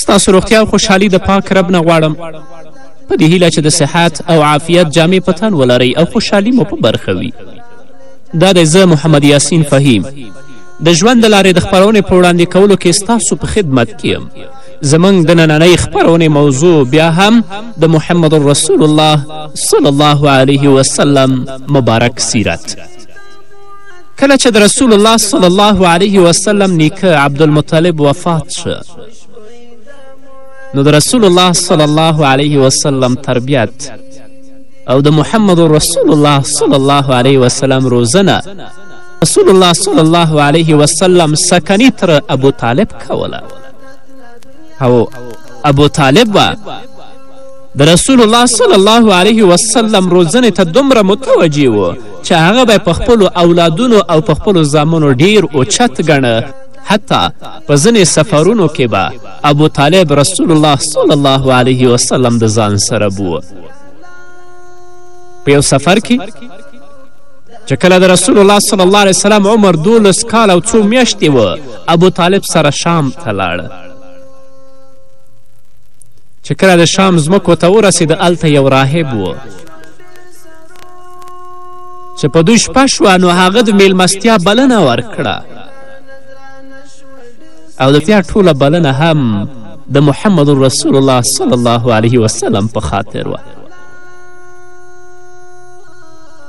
ستاسو روغتیا او خوشحالي د پاک رب نه غواړم په دې هیله چې د صحت او عافیت جامې په تن ولرئ او خوشحالي مو په برخه وي دا دی زه محمد یاسین فهیم د ژوند د لارې د خپرونې په وړاندې کولو کې ستاسو په خدمت کې یم زموږ د نننۍ خپرونې موضوع بیا هم د محمد رسول الله صلی الله علیه وسلم مبارک سیرت کله چې د رسول الله صلی الله علیه وسلم نیکه عبدالمطلب وفات شو نو د رسول الله صلی الله علیه وسلم تربیت او د محمد رسول الله صلی الله علیه وسلم روزنه رسول الله صلی الله علیه وسلم سکنی تر ابو طالب کوله او ابو طالب به د رسول الله صلی الله علیه وسلم روزنې ته دومره متوجه و چې هغه به په خپلو اولادونو او په خپلو زامنو ډیر اوچت ګڼه حتی په ځینې سفرونو کې به ابو طالب رسول الله صلی الله علیه وسلم د ځان سره بوه په یو سفر کې چې کله د رسول الله صلی الله علیه وسلم عمر دولس کال او څو میاشتې و ابو طالب سره شام ته لاړه چې کله د شام ځمکو ته ورسېد هلته یو راهب و چې په دوی شپه شوه نو هغه د میلمستیا بلنه ورکړه او د تیا ټوله بلنه هم د محمد رسول الله صلی الله علیه وسلم په خاطر وه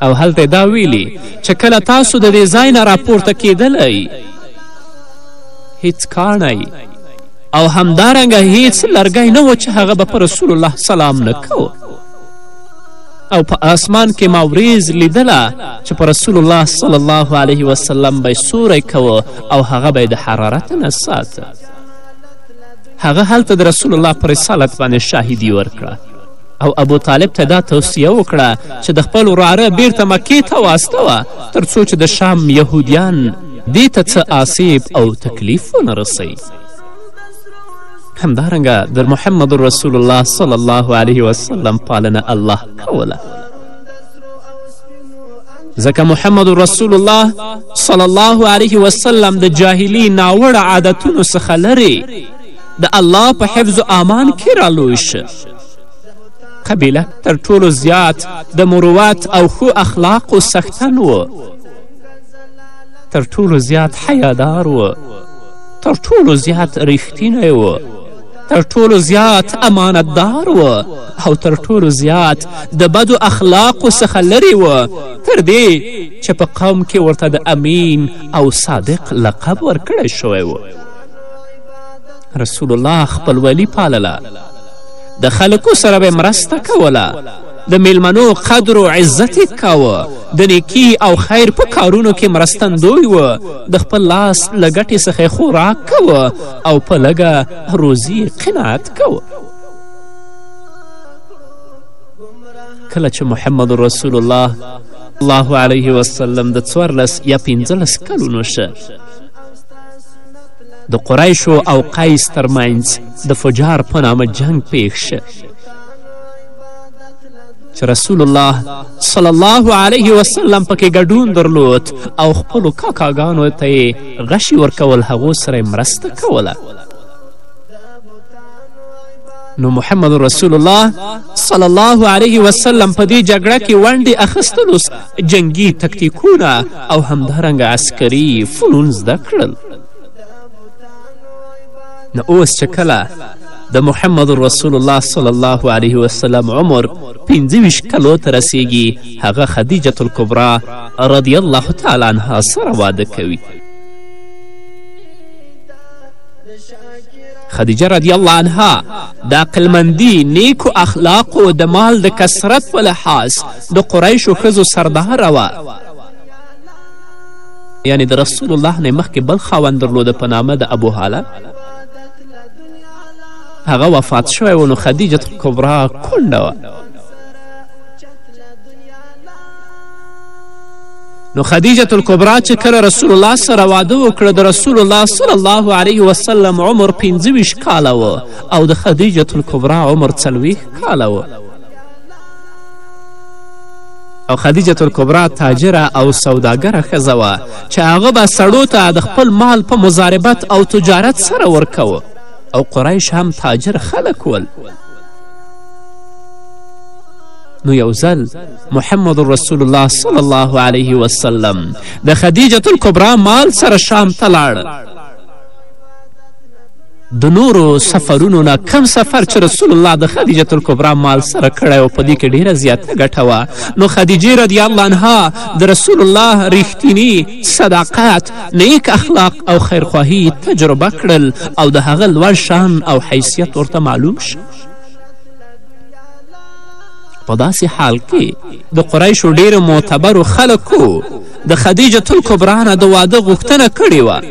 او هلته دا ویلي چې کله تاسو د دې ځای نه راپورته کیدلی هیڅ کاڼی او همدارنګه هیڅ لرګی نه و چې هغه به په رسول الله سلام نه کوو او په آسمان کې ما وریز لیدله چې په رسول الله صلی الله علیه وسلم به سوری کوو او هغه به د حرارت نه ساته هغه هلته د رسول الله په رسالت باندې شاهدي ورکړه او ابو طالب ته دا توصیه وکړه چې د خپل وراره بیرته مکې ته واستوه تر څو چې د شام یهودیان دې ته څه آسیب او تکلیف ونه رسوي همدارنګه د محمد رسول الله صلی الله علیه وسلم پالنه الله کوله ځکه محمد رسول الله صلی الله علیه وسلم د جاهلی ناوړه عادتونو څخه لرې د الله په حفظ و امان کې رالوی شه قبیله تر ټولو زیات د مروت او ښو اخلاقو څښتن و تر ټولو زیات حیادار و تر ټولو زیات ریښتینی و تر ټولو زیات امانتدار و او تر ټولو زیات د بدو اخلاقو څخه لرې و تر دې چې په قوم کې ورته د امین او صادق لقب ورکړی شوی و رسول الله خپلولي پالله د خلکو سره به مرسته کوله د میلمنو قدر و عزت یې کاوه د نیکی او خیر په کارونو کې مرستندوی و د خپل لاس له ګټې څخه خوراک کوه او په لږه روزي قناعت کوه کله چې محمد رسول الله الله علیه وسلم د څوارلس یا پنځلس کلونو شه د قریشو او قیس ترمنځ د فجار په نامه جنګ پیښ شه چې رسول الله صلی الله علیه وسلم پکې ګډون درلود او خپلو کاکاګانو ته یې غشي ورکول هغو سره مرسته کوله نو محمد رسول الله صلی الله علیه وسلم په دې جګړه کې ونډې اخیستلو جنګي تکتیکونه او همدارنګه عسکري فنون زده کړل نو اوس چې کله د محمد رسول الله صلی الله علیه وسلم عمر پنځه ویشت کلو ته رسیږي هغه خدیجة الکبرا رضی الله تعالی عنها سره واده کوي خدیجه رضی الله عنها د عقلمندي نیکو اخلاقو د مال د کثرت په لحاظ د قریشو ښځو سرداره وه یعنې د رسول الله نه مخکې بل خاوند درلوده په نامه د ابو هاله هغه وفات شوی و نو خدیجه کبرا کونډه وه نو خدیجه الکبرا چې کله رسول الله سره واده وکړه د رسول الله صلی الله علیه وسلم عمر پنځه ویشت کاله و او د خدیجه الکبرا عمر څلوېښت کاله و او خدیجة الکبرا تاجره او سوداګره ښځه وه چې هغه به سړو ته د خپل مال په مزاربت او تجارت سره ورکوه او قریش هم تاجر خلک ول نو یو ځل محمد رسول الله صلی الله علیه وسلم د خدیجة الکبرا مال سره شام ته لاړ د نورو سفرونو نه کم سفر چې رسول الله د خدیجه الکبرا مال سره کړی او په دې کې ډیره زیاته ګټه وه نو خدیجې رضی الله عنها د رسول الله ریښتینی صداقت نیک اخلاق او خیرخواهي تجربه کړل او د هغه لوړ شان او حیثیت ورته معلوم شو په داسې حال کې د قریشو ډیرو معتبرو خلکو د خدیجه الکبرا نه د واده غوښتنه کړې وه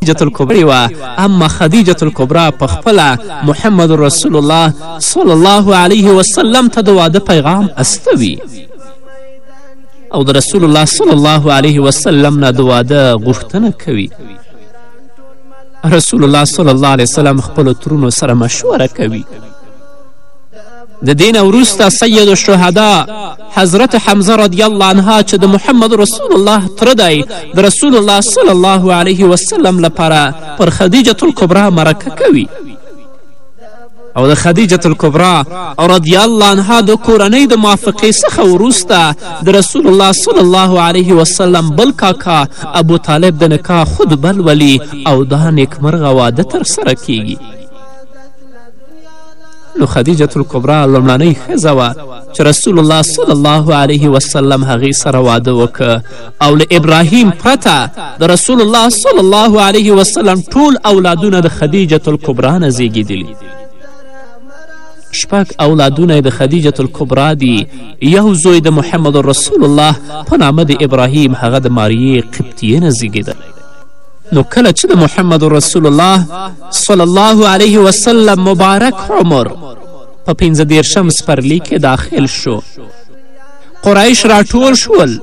خدیجة الکبرې وه اما خدیجة الکبرا په خپله محمد رسول الله صلی الله علیه وسلم ته د واده پیغام استوي او د رسول الله صلی الله علیه وسلم نه د واده غوښتنه کوي رسول الله صلی الله علیه وسلم خپلو ترونو سره مشوره کوي د دې نه وروسته سید الشهدا حضرت حمزه رضی الله عنه چې د محمد رسول الله تره دی د رسول الله صلی الله علیه وسلم لپاره پر خدیجة الکبرا مرکه کوي او د خدیجة الکبرا رضی الله عنها د کورنۍ د موافقې څخه وروسته د رسول الله صلی الله علیه وسلم بل کاکا ابو طالب د نکاح خود بل ولی او دا نیکمرغه واده ترسره کیږي نو خدیجة الکبرا لومړنۍ ښځه وه چې رسول الله صلی الله علیه وسلم هغې سره واده وکړ او له ابراهیم پرته د رسول الله صلی الله علیه وسلم ټول اولادونه د خدیجة الکبرا نه زیږېدلي شپږ اولادونه د خدیجة الکبرا دي یو زوی د محمد رسول الله په نامه د ابراهیم هغه د ماریې قبطیې نه زیږېدلی نو کله چې د محمد رسول الله صلی الله علیه وسلم مبارک عمر په پنځه دېرشم سپرلي کې داخل شو قریش راټول شول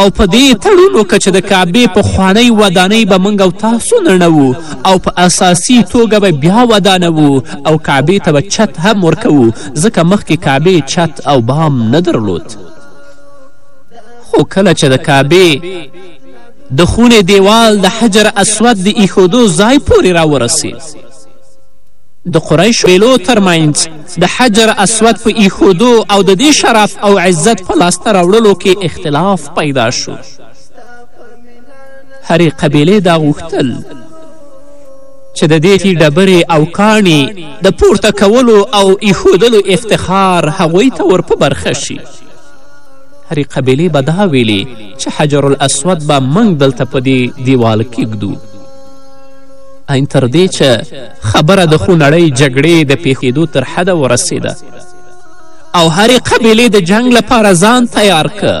او په دې تړون وکړه چې د کعبې پخوانۍ ودانۍ به موږ او تاسو نړوو او په اساسي توګه به بیا ودانوو او کعبې ته به چت هم ورکوو ځکه مخکې کعبې چت او بام نه درلود خو کله چې د کعبې د خونې دیوال د حجر اسود د ایښودو ځای پورې راورسید د قریش ویلو ترمنځ د حجر اسود په ایښودو او د دې شرف او عزت په لاسته راوړلو کې اختلاف پیدا شو هرې قبیلې دا غوښتل چې د دې ډبرې او کاڼي د پورته کولو او ایښودلو افتخار هغوی ته ور په برخه شي هرې قبیلې به دا ویلې چې حجرالاسود به موږ دلته په دې دیوال کیږدو این تر دې چې خبره د خونړۍ جګړې د پیښېدو تر حده ورسېده او هرې قبیلې د جنګ لپاره ځان تیار که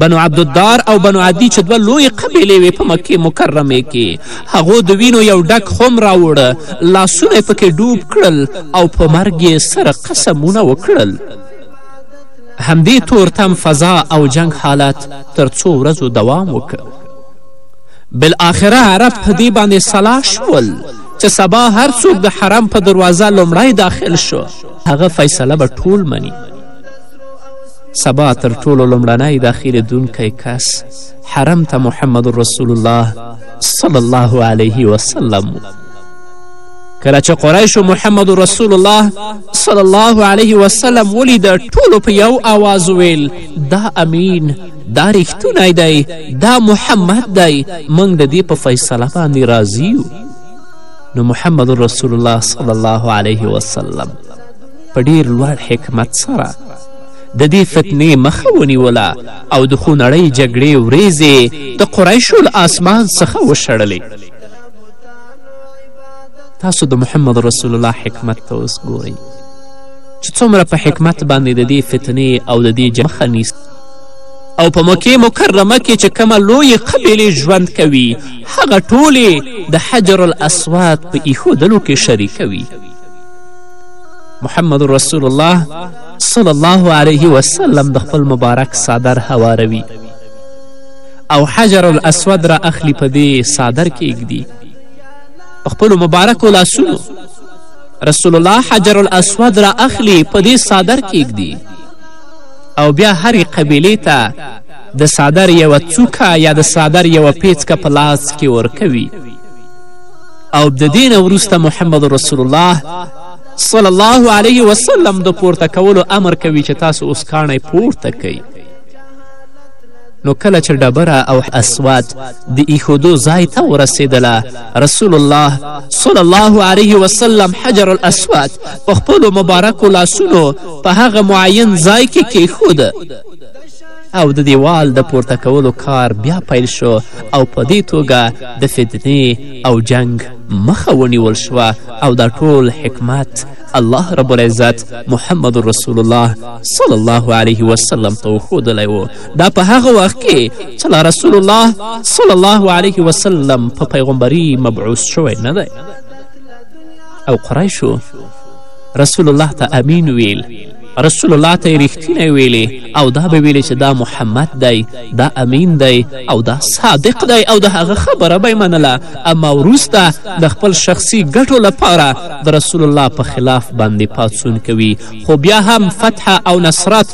بنو عبدالدار او بنو عدی چې دوه لویې قبیلې وې په مکې مکرمې کې هغو د وینو یو ډک خوم راوړه لاسونه یې پکې ډوب کړل او په مرګ یې سره قسمونه وکړل همدې تورتم فضا او جنګ حالت تر څو ورځو دوام وکړ بالاخره عرب په دې باندې سلا شول چې سبا هر څوک د حرم په دروازه لومړی داخل شو هغه فیصله به ټول مني سبا تر ټولو لومړنی داخلېدونکی کس حرم ته محمد رسول الله صلی الله علیه وسلم کله چې قریشو محمد رسول الله صلی الله علیه وسلم ولید ټولو په یو آواز ویل دا امین دا ریښتونی دی دا محمد دی موږ د دې په فیصله باندې راضي یو نو محمد رسول الله صلی الله علیه وسلم په ډیر لوړ حکمت سره د دې فتنې مخه ونیوله او د خونړۍ جګړې وریځې د قریشو له آسمان څخه وشړلې تاسو د محمد رسول الله حکمت ته اوس ګورئ چې څومره په حکمت باندې د دې فتنې او د دې جنګ مخه نیسي او په مکې مکرمه کې چې کومه لویې قبیلې ژوند کوي هغه ټولې د حجر الاسواد په ایښودلو کې شریکوي محمد رسول الله صلی الله علیه وسلم د خپل مبارک صادر هواروي او حجر الاسود را اخلي په دې څادر کې ایږدي په خپلو مبارکو لاسونو رسول الله حجر الاسود را اخلي په دې څادر کې ایږدي او بیا هرې قبیلې ته د څادر یوه څوکه یا د څادر یوه پیڅکه په لاس کې ورکوي او د دې نه وروسته محمد رسول الله صلی الله علیه وسلم د پورته کولو امر کوي چې تاسو اوس کاڼی پورته کوئ نو کله چې ډبره او اسوات د ایښودو ځای ته ورسېدله رسول الله صلی الله علیه وسلم حجر الاسوات په خپلو مبارکو لاسونو په هغه معین ځای کې کیښود او د دیوال د پورته کولو کار بیا پیل شو او په دې توګه د فتنې او جنگ مخه ونیول شوه او دا ټول حکمت الله رب العزت محمد رسول الله صلی الله علیه وسلم ته وښودلی و دا په هغه وخت کې چې لا رسول الله صلی الله علیه وسلم په پیغمبري مبعوث شوی نه دی او قریشو رسول الله ته امین ویل رسول الله ته یې رښتینی ویلې او دا به ویلې چې دا محمد دی دا امین دی او دا صادق دی او د هغه خبره به منله اما وروسته د خپل شخصي ګټو لپاره د رسول الله په خلاف باندې پاڅون کوي خو بیا هم فتح او نصرت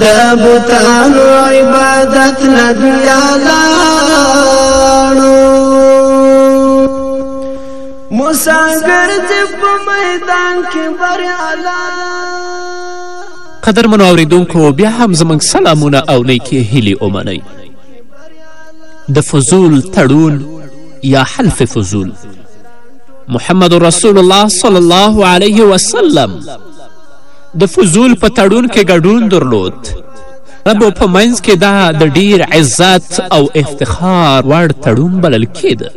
د بوتانو عبادت نه بیا لاړو مسافر دې په میدان کې بریالا قدرمنو اورېدونکو بیا هم زموږ سلامونه او نیکې هیلې ومنئ د فضول تړون یا حلف فضول محمد رسول الله صلی الله علیه وسلم د فضول په تړون کې ګډون درلود ربو په منځ کې دا د ډیر عزت او افتخار وړ تړون بلل کېده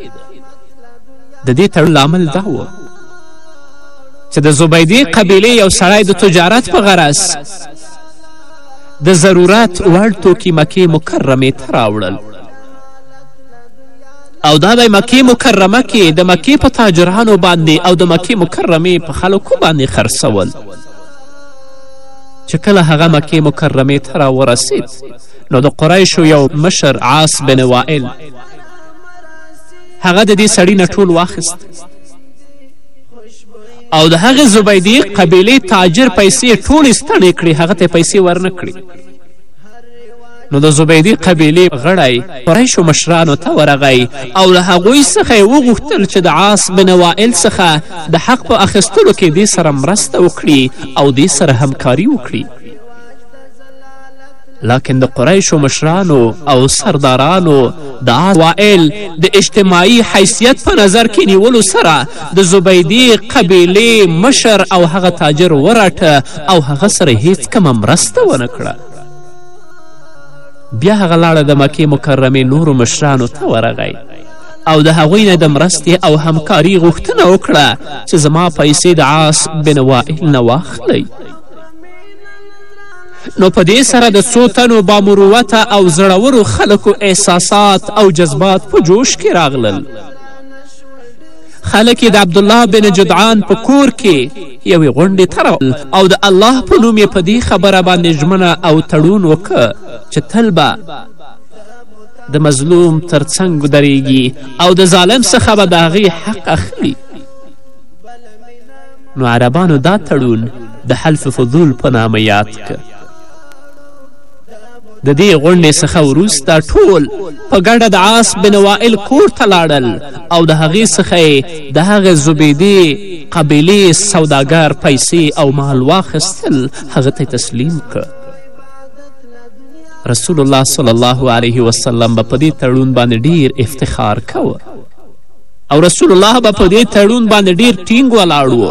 د دې تړون لامل دا و چې د زبیدې قبیلې یو سړی د تجارت په غرض د ضرورت وړ توکي مکې مکرمې ته راوړل او دا دی مکې مکرمه کې د مکې په تاجرانو باندې او د مکې مکرمې په خلکو باندې خرڅول چې کله هغه مکې مکرمې ته راورسید نو د قریشو یو مشر عاص بن وائل هغه د دې سړي نه ټول واخیست او د هغې زبیدې قبیلې تاجر پیسې ټولې ستړې کړې هغه ته پیسې ورنه کړې نو د زبیدي قبیلې غړی قریشو مشرانو ته ورغی او له هغوی څخه یې وغوښتل چې د عاص بن وائل څخه د حق په اخیستلو کې دې سره مرسته وکړي او دې سره همکاري وکړي لکن د قریشو مشرانو او سردارانو د وائل د اجتماعي حیثیت په نظر کې نیولو سره د زبیدي قبیلې مشر او هغه تاجر وراټه او هغه سره هیڅ کومه مرسته ونه کړه بیا هغه لاړه د مکې مکرمې نورو مشرانو ته ورغی او د هغوی نه د مرستې او همکاري غوښتنه وکړه چې زما پیسې د عاص بن وائل نه واخلئ نو په دې سره د څو تنو بامروته او زړورو خلکو احساسات او جذبات په جوش کې راغلل خلک یې د عبدالله بن جدعان په کور کې یوې غونډې ته راغلل او د الله په نوم یې په دې خبره باندې ژمنه او تړون وکړ چې تل به د مظلوم تر څنګ ودرېږي او د ظالم څخه به د هغې حق اخلي نو عربانو دا تړون د حلف فضول په نامه یاد که د دې غونډې څخه وروسته ټول په ګډه د عاص بن وائل کور ته لاړل او د هغې څخه یې د هغې زبیدې قبیلې سوداګر پیسې او مال واخیستل هغه ته تسلیم کړ رسول الله صلی الله علیه وسلم به په دې تړون باندې ډیر افتخار کوه او رسول الله به په دې تړون باندې ډیر ټینګ ولاړ و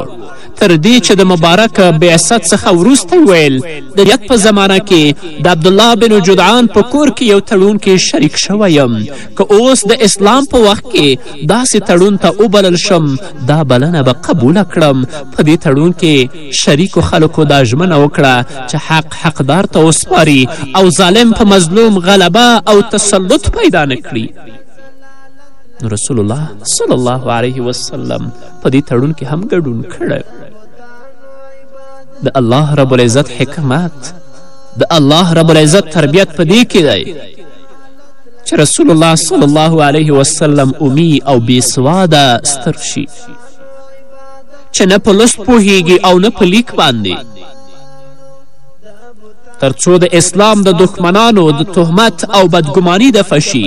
تر دې چې د مبارک بعثت څخه وروسته ویل د یت په زمانه کې د عبدالله بن جدعان په کور کې یو تړون کې شریک شوی یم که اوس د اسلام په وخت کې داسې تړون ته وبلل شم دا بلنه به قبوله کړم په دې تړون کې شریکو خلکو دا ژمنه وکړه چې حق حقدار ته وسپاري او ظالم په مظلوم غلبه او تسلط پیدا نه کړي نو رسول الله صلی الله علیه وسلم په دې تړون کې هم ګډون کړی د الله رب العزت حکمت د الله رب العزت تربیت په دې کې دی چې رسول الله صلی الله علیه وسلم امی او بیسواده ستر شي چې نه په لوست پوهیږي او نه په لیک باندې تر څو د اسلام د دښمنانو د تهمت او بدګماني دفع شي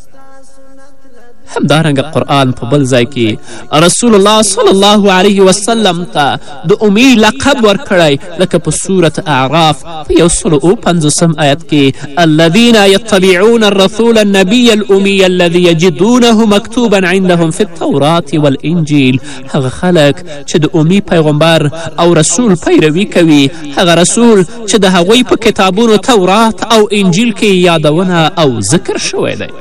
همدارنګه قرآن په بل ځای کې رسول الله صلی الله علیه وسلم ته د امي لقب ورکړی لکه په صورت اعراف په یو سلو او پنځوسم آیت کې الذین یتبعون الرسول النبی الامي الذي یجدونه مکتوبا عندهم في التورات والانجیل هغه خلک چې د امي پیغمبر او رسول پیروي کوي هغه رسول چې د هغوی په کتابونو تورات او انجیل کې یادونه او ذکر شوی دی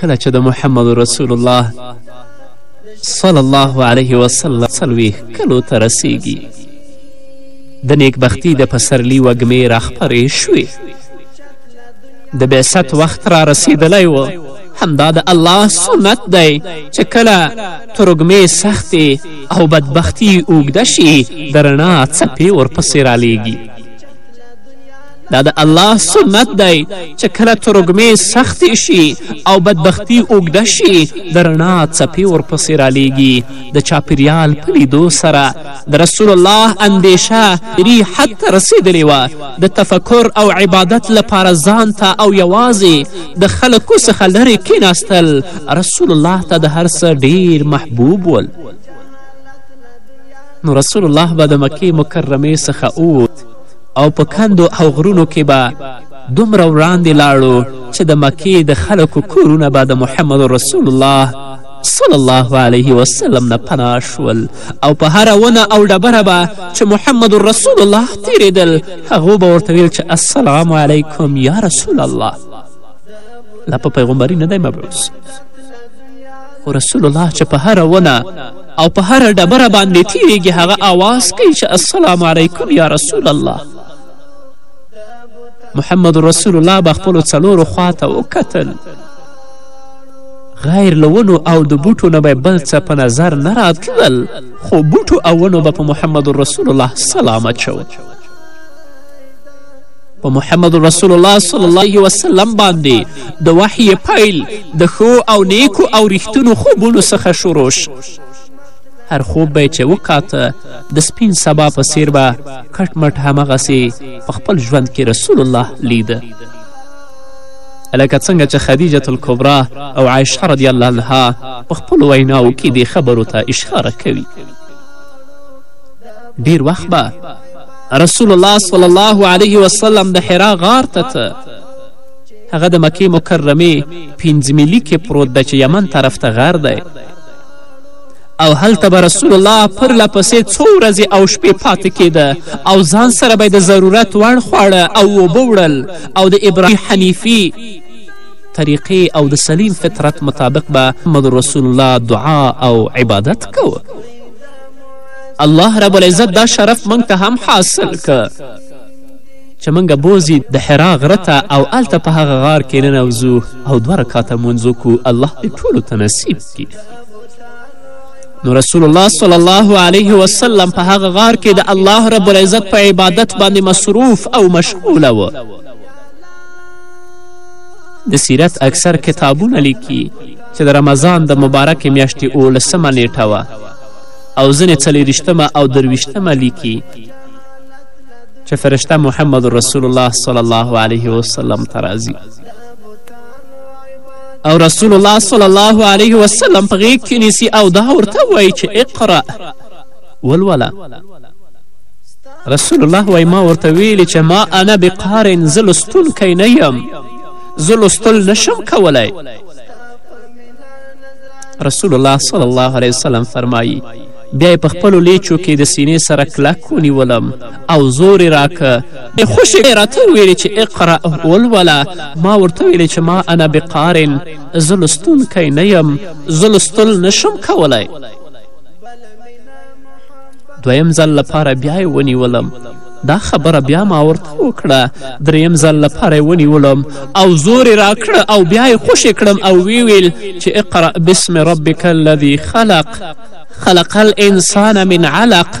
کله چې د محمد رسول الله صلی الله علیه وسلم څلوېښت کلو ته رسیږي د نیکبختي د پسرلي وږمې راخپرې شوې د بعثت وخت را رسېدلی و همدا د الله سنت دی چې کله ترګمې سختې او بدبختي اوږده شي د رڼا څپې ورپسې رالیږي دا د الله سنت دی چې کله ترګمې سختې شي او بدبختي اوږده شي د رڼا څپې ورپسې رالیږي د چاپیریال په لیدو سره د رسول الله اندېشه ری حد ته رسېدلې وه د تفکر او عبادت لپاره ځان ته او یوازې د خلکو څخه لرې کیناستل رسول الله ته د هر څه ډیر محبوب ول نو رسول الله به د مکې مکرمې څخه اووت او په کندو او غرونو کې به دومره وړاندې لاړو چې د مکې د خلکو کورونه به د محمد رسول الله صلی الله علیه وسلم نه پناه شول او په هره ونه او ډبره به چې محمد رسول الله تیریدل هغو به ورته ویل چې السلام علیکم یا رسول الله لا په پیغمبري نه دی مبعوث خو رسول الله چې په هره ونه او په هره ډبره باندې تیریږي هغه آواز کوي چې السلام علیکم یا رسول الله محمد رسول الله به خپلو څلورو خواته وکتل غیر له ونو او د بوټو نه به بل څه په نظر نه راتلل خو بوټو او ونو به په محمد رسول الله سلام اچوه په محمد رسول الله صلی الله علیه وسلم باندې د وحی پیل د ښو او نیکو او ریښتونو خوبونو څخه شروع هر خوب به یې چې وکاته د سپین سبا په څیر به کټ مټ همغسې په خپل ژوند کې رسول الله لیده لکه څنګه چې خدیجة الکبرا او عایشه رضی الله عنها په خپلو ویناو کې دې خبرو ته اشاره کوي ډیر وخت به رسول الله صلی الله علیه وسلم د حرا غار ته ته هغه د مکې مکرمې پنځه ملي کې پروت ده چې یمن طرف ته غر دی او هلته به رسول الله پرله پسې څو ورځې او شپې پاتې کېده او ځان سره به د ضرورت وړ خواړه او اوبه وړل او د ابراهیم حنیفي طریقې او د سلیم فطرت مطابق به محمد رسول الله دعا او عبادت کوه الله رب العزت دا شرف موږ ته هم حاصل که چې موږ بوزي د حرا غره ته او هلته په هغه غار کې ننوځو او دوه رکاته مونځ الله دې ټولو ته نصیب کړي نو رسول الله صلی الله علیه وسلم په هغه غار کې د الله رب العزت په عبادت باندې مصروف او مشغوله و د سیرت اکثر کتابونه لیکي چې د رمضان د مبارکې میاشتې اوولسمه نیټه وه او ځینې څلېرویشتمه او درویشتمه لیکي چې فرشته محمد رسول الله صلی الله علیه وسلم ته راځي او رسول الله صلی الله علیه وسلم په غیږ کې نیسي او دا ورته وایي چې اقرأ ولوله رسول الله وایي ما ورته ویلي چې ما انا بقارن زه لوستونکی نه یم زه لوستل نشم کولی رسول الله صلی الله علیه وسلم فرمایی بیا یې په خپلو لیچو کې د سینې سره کلک ونیولم او زور یې راکه بې خوشې یې راته وویلې چې اقرأ ولوله ما ورته ویلې چې ما انا بقارن زه لوستونکی نه یم زه لوستل نه شم کولی دویم ځل لپاره بیا یې ونیولم دا خبره بیا ما ورته وکړه دریم ځل لپاره یې ونیولم او زور یې راکړه او بیا یې خوشې کړم او ویې ویل چې اقرأ بسم ربک الذي خلق خلق الانسان من علق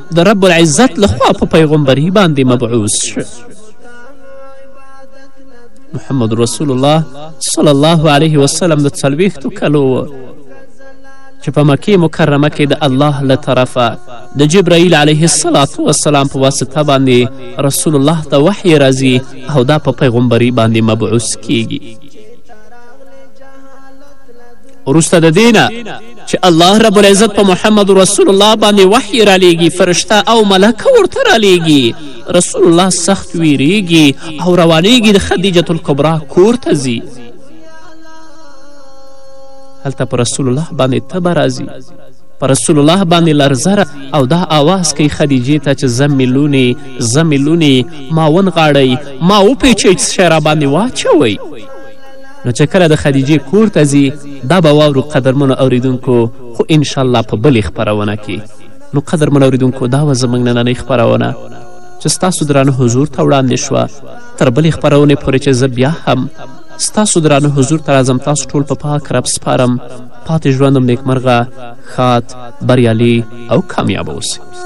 د رب العزت له خوا په پیغمبري باندې مبعوث شو محمد رسول الله صلی الله علیه وسلم د څلوېښتو کلو و چې په مکې مکرمه کې د الله له طرفه د جبرائیل علیه السلام وسلام په واسطه باندې رسول الله ته وحی راځي او دا په پیغمبري باندې مبعوث کیږي وروسته د دې نه چې الله رب العزت په محمد رسول الله باندې وحی رالیږي فرشته او ملکه ورته رالیږي رسول الله سخت ویریږي او روانیږي د خدیجة الکبرا کور ته ځي هلته په رسول الله باندې تبه راځي په رسول الله باندې لرزره او دا آواز کوي خدیجې ته چې زه مې لونې زه مې لونې ما ونغاړئ ما وپیچئ چې شی راباندې واچوئ نو چې کله د خدیجې کور ته ځي دا به واورو قدرمنو اوریدونکو خو انشاءالله په بلې خپرونه کې نو قدرمنو اوریدونکو دا وه زموږ نننۍ خپرونه چې ستاسو درانه حضور ته وړاندې شوه تر بلې خپرونې پورې چې زه بیا هم ستاسو درانه حضور ته راځم تاسو ټول په پاک رب سپارم پاتې ژوندم نیکمرغه ښاد بریالي او کامیاب اوسئ